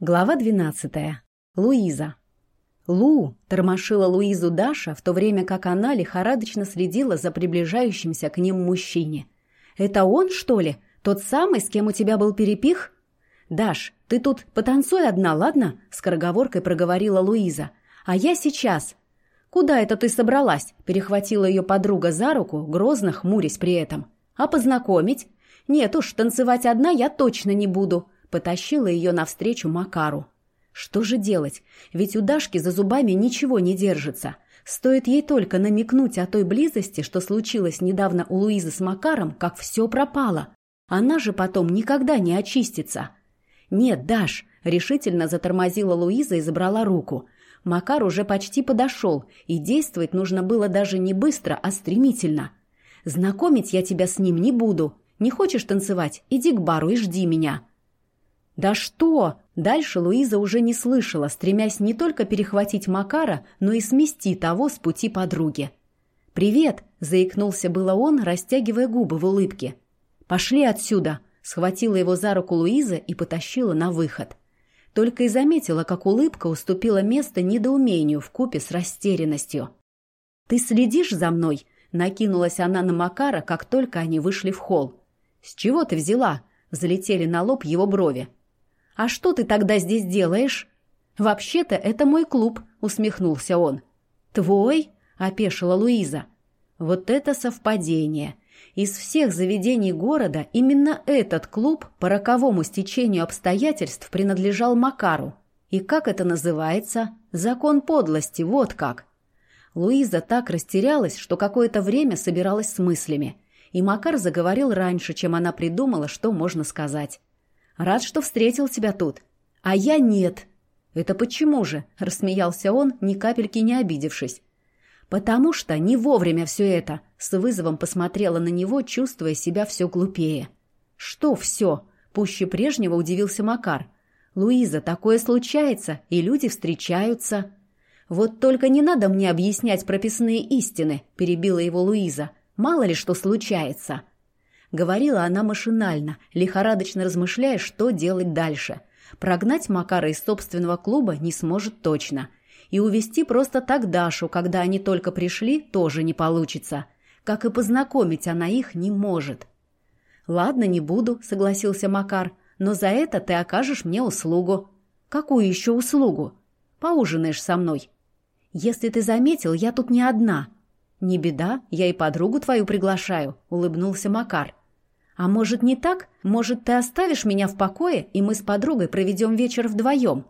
Глава 12. Луиза. Лу тормошила Луизу Даша, в то время как она лихорадочно следила за приближающимся к ним мужчине. «Это он, что ли? Тот самый, с кем у тебя был перепих?» «Даш, ты тут потанцуй одна, ладно?» — скороговоркой проговорила Луиза. «А я сейчас». «Куда это ты собралась?» — перехватила ее подруга за руку, грозно хмурясь при этом. «А познакомить?» «Нет уж, танцевать одна я точно не буду», — потащила ее навстречу Макару. Что же делать? Ведь у Дашки за зубами ничего не держится. Стоит ей только намекнуть о той близости, что случилось недавно у Луизы с Макаром, как все пропало. Она же потом никогда не очистится. «Нет, Даш», — решительно затормозила Луиза и забрала руку. Макар уже почти подошел, и действовать нужно было даже не быстро, а стремительно. «Знакомить я тебя с ним не буду. Не хочешь танцевать? Иди к бару и жди меня». «Да что?» Дальше Луиза уже не слышала, стремясь не только перехватить Макара, но и смести того с пути подруги. «Привет!» – заикнулся было он, растягивая губы в улыбке. «Пошли отсюда!» – схватила его за руку Луиза и потащила на выход. Только и заметила, как улыбка уступила место недоумению в купе с растерянностью. «Ты следишь за мной?» – накинулась она на Макара, как только они вышли в холл. «С чего ты взяла?» – залетели на лоб его брови. «А что ты тогда здесь делаешь?» «Вообще-то это мой клуб», — усмехнулся он. «Твой?» — опешила Луиза. «Вот это совпадение. Из всех заведений города именно этот клуб по роковому стечению обстоятельств принадлежал Макару. И как это называется? Закон подлости, вот как». Луиза так растерялась, что какое-то время собиралась с мыслями. И Макар заговорил раньше, чем она придумала, что можно сказать. Рад, что встретил тебя тут. А я нет. Это почему же? Рассмеялся он, ни капельки не обидевшись. Потому что не вовремя все это. С вызовом посмотрела на него, чувствуя себя все глупее. Что все? Пуще прежнего удивился Макар. Луиза, такое случается, и люди встречаются. Вот только не надо мне объяснять прописные истины, перебила его Луиза. Мало ли что случается. Говорила она машинально, лихорадочно размышляя, что делать дальше. Прогнать Макара из собственного клуба не сможет точно. И увести просто так Дашу, когда они только пришли, тоже не получится. Как и познакомить она их не может. «Ладно, не буду», — согласился Макар, «но за это ты окажешь мне услугу». «Какую еще услугу?» «Поужинаешь со мной». «Если ты заметил, я тут не одна». «Не беда, я и подругу твою приглашаю», — улыбнулся Макар. «А может, не так? Может, ты оставишь меня в покое, и мы с подругой проведем вечер вдвоем?»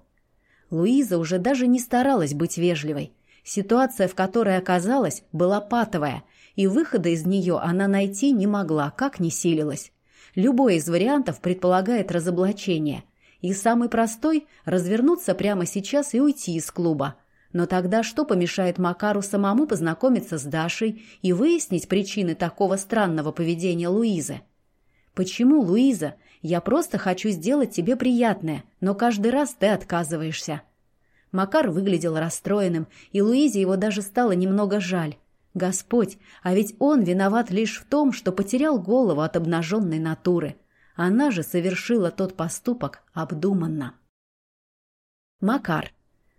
Луиза уже даже не старалась быть вежливой. Ситуация, в которой оказалась, была патовая, и выхода из нее она найти не могла, как ни силилась. Любой из вариантов предполагает разоблачение. И самый простой – развернуться прямо сейчас и уйти из клуба. Но тогда что помешает Макару самому познакомиться с Дашей и выяснить причины такого странного поведения Луизы? «Почему, Луиза? Я просто хочу сделать тебе приятное, но каждый раз ты отказываешься». Макар выглядел расстроенным, и Луизе его даже стало немного жаль. Господь, а ведь он виноват лишь в том, что потерял голову от обнаженной натуры. Она же совершила тот поступок обдуманно. Макар.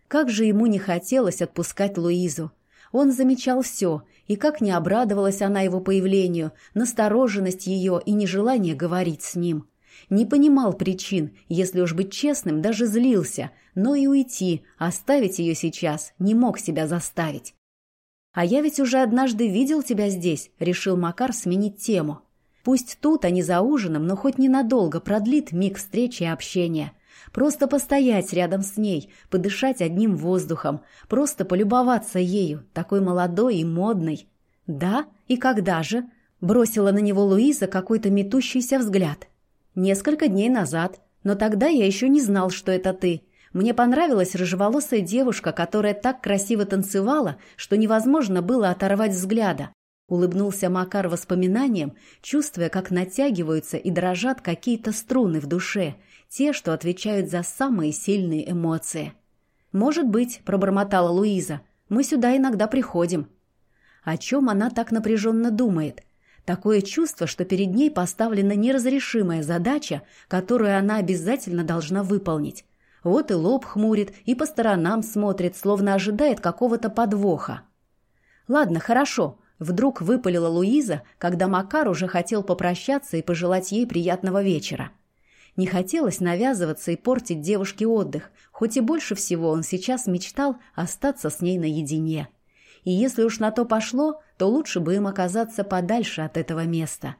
Как же ему не хотелось отпускать Луизу. Он замечал все, и как не обрадовалась она его появлению, настороженность ее и нежелание говорить с ним. Не понимал причин, если уж быть честным, даже злился, но и уйти, оставить ее сейчас, не мог себя заставить. «А я ведь уже однажды видел тебя здесь», — решил Макар сменить тему. Пусть тут, а не за ужином, но хоть ненадолго продлит миг встречи и общения — Просто постоять рядом с ней, подышать одним воздухом, просто полюбоваться ею, такой молодой и модной. «Да? И когда же?» – бросила на него Луиза какой-то метущийся взгляд. «Несколько дней назад. Но тогда я еще не знал, что это ты. Мне понравилась рыжеволосая девушка, которая так красиво танцевала, что невозможно было оторвать взгляда. Улыбнулся Макар воспоминанием, чувствуя, как натягиваются и дрожат какие-то струны в душе, те, что отвечают за самые сильные эмоции. «Может быть», — пробормотала Луиза, — «мы сюда иногда приходим». О чем она так напряженно думает? Такое чувство, что перед ней поставлена неразрешимая задача, которую она обязательно должна выполнить. Вот и лоб хмурит, и по сторонам смотрит, словно ожидает какого-то подвоха. «Ладно, хорошо», — вдруг выпалила Луиза, когда Макар уже хотел попрощаться и пожелать ей приятного вечера. Не хотелось навязываться и портить девушке отдых, хоть и больше всего он сейчас мечтал остаться с ней наедине. И если уж на то пошло, то лучше бы им оказаться подальше от этого места.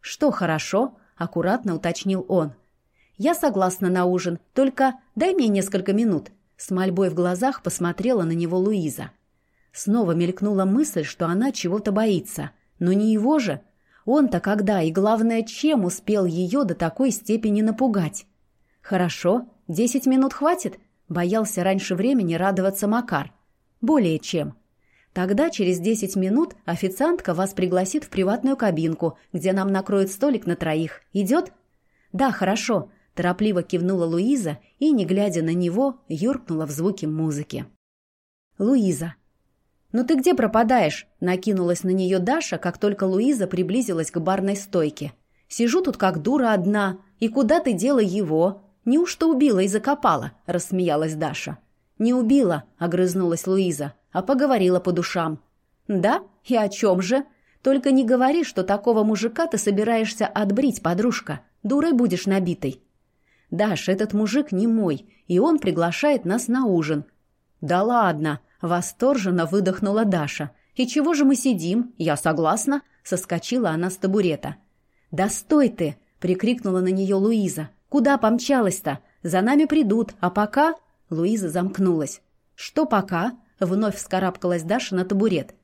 «Что хорошо?» — аккуратно уточнил он. «Я согласна на ужин, только дай мне несколько минут». С мольбой в глазах посмотрела на него Луиза. Снова мелькнула мысль, что она чего-то боится. Но не его же. Он-то когда и, главное, чем успел ее до такой степени напугать? «Хорошо, десять минут хватит?» Боялся раньше времени радоваться Макар. «Более чем». Тогда через десять минут официантка вас пригласит в приватную кабинку, где нам накроют столик на троих. Идет? Да, хорошо. Торопливо кивнула Луиза и, не глядя на него, юркнула в звуки музыки. Луиза. «Ну ты где пропадаешь?» – накинулась на нее Даша, как только Луиза приблизилась к барной стойке. «Сижу тут как дура одна. И куда ты дела его? Неужто убила и закопала?» – рассмеялась Даша. «Не убила», – огрызнулась Луиза, – «а поговорила по душам». «Да? И о чем же? Только не говори, что такого мужика ты собираешься отбрить, подружка. Дурой будешь набитой». «Даш, этот мужик не мой, и он приглашает нас на ужин». «Да ладно», — восторженно выдохнула Даша. «И чего же мы сидим? Я согласна», — соскочила она с табурета. «Да стой ты!» — прикрикнула на нее Луиза. «Куда помчалась-то? За нами придут, а пока...» Луиза замкнулась. «Что пока?» — вновь вскарабкалась Даша на табурет.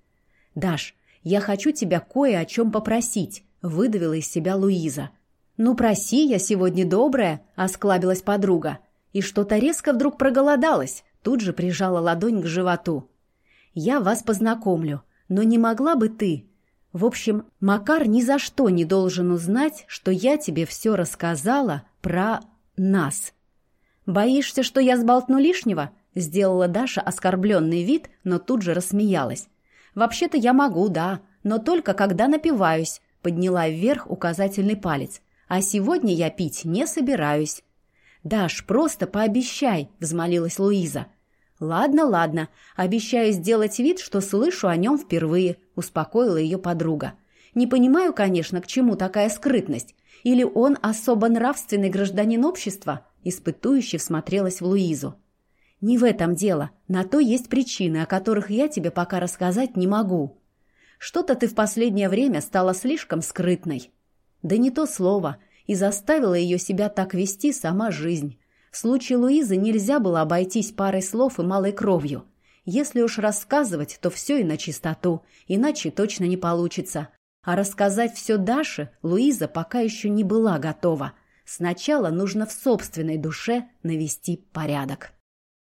«Даш, я хочу тебя кое о чем попросить», — выдавила из себя Луиза. «Ну, проси, я сегодня добрая», — осклабилась подруга. И что-то резко вдруг проголодалась, тут же прижала ладонь к животу. «Я вас познакомлю, но не могла бы ты...» В общем, Макар ни за что не должен узнать, что я тебе все рассказала про нас. «Боишься, что я сболтну лишнего?» — сделала Даша оскорбленный вид, но тут же рассмеялась. «Вообще-то я могу, да, но только когда напиваюсь», — подняла вверх указательный палец. «А сегодня я пить не собираюсь». «Даш, просто пообещай», — взмолилась Луиза. «Ладно, ладно, обещаю сделать вид, что слышу о нем впервые», — успокоила ее подруга. «Не понимаю, конечно, к чему такая скрытность. Или он особо нравственный гражданин общества?» Испытующе всмотрелась в Луизу. «Не в этом дело. На то есть причины, о которых я тебе пока рассказать не могу. Что-то ты в последнее время стала слишком скрытной». Да не то слово. И заставила ее себя так вести сама жизнь. В случае Луизы нельзя было обойтись парой слов и малой кровью. Если уж рассказывать, то все и на чистоту, иначе точно не получится. А рассказать все Даше Луиза пока еще не была готова – Сначала нужно в собственной душе навести порядок.